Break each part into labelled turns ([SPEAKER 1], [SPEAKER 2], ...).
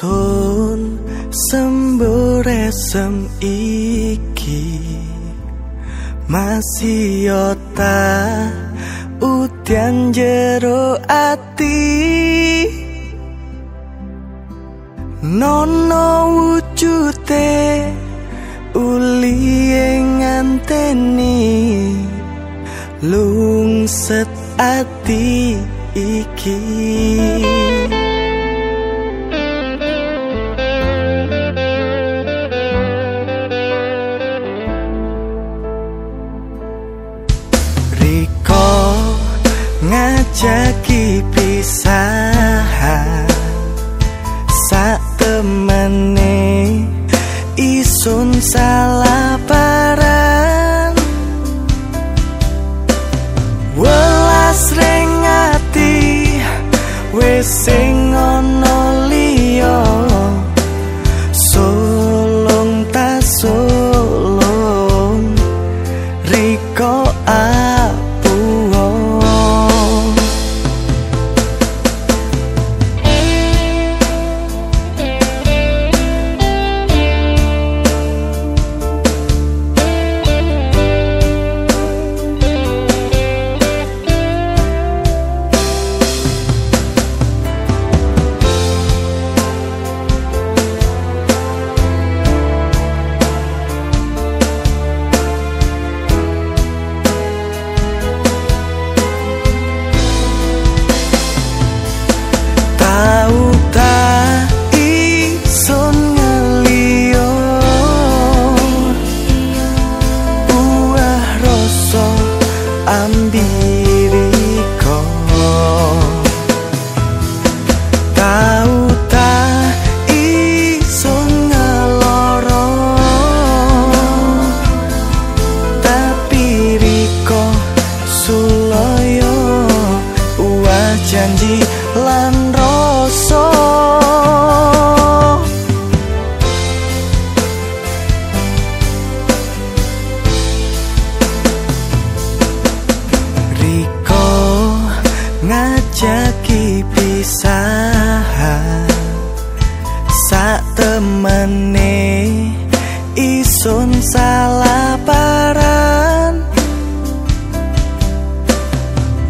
[SPEAKER 1] Sun semburesem iki. Masih yota udian jero ati. Nono wujute uli nganteni. Lungset ati iki temene isun salah paran. Welas rengati wis sing ana liya. Solong ta solong riko janji temene isun salah paran.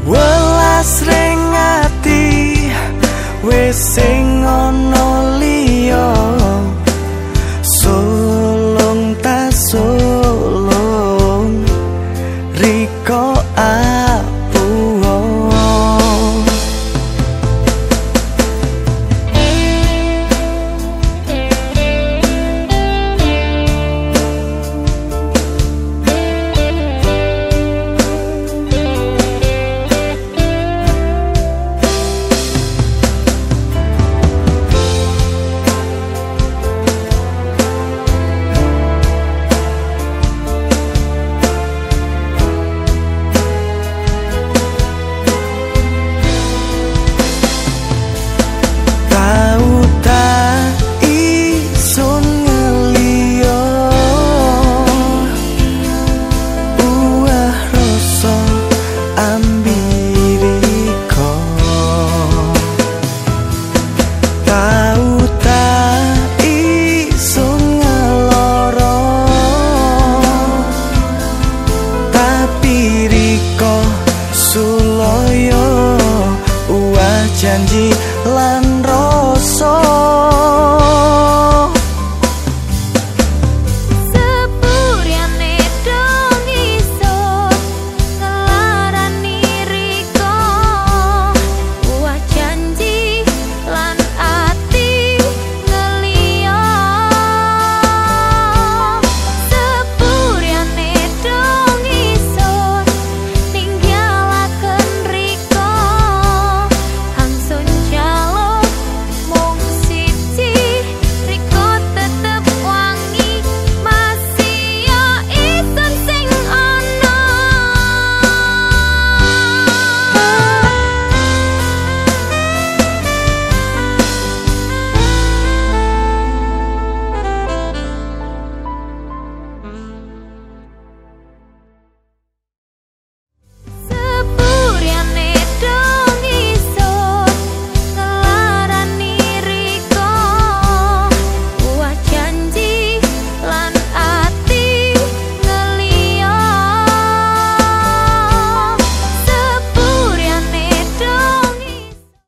[SPEAKER 1] Welas rengati wis sing ono liyo sulung tasulung riko ah janji lan rosok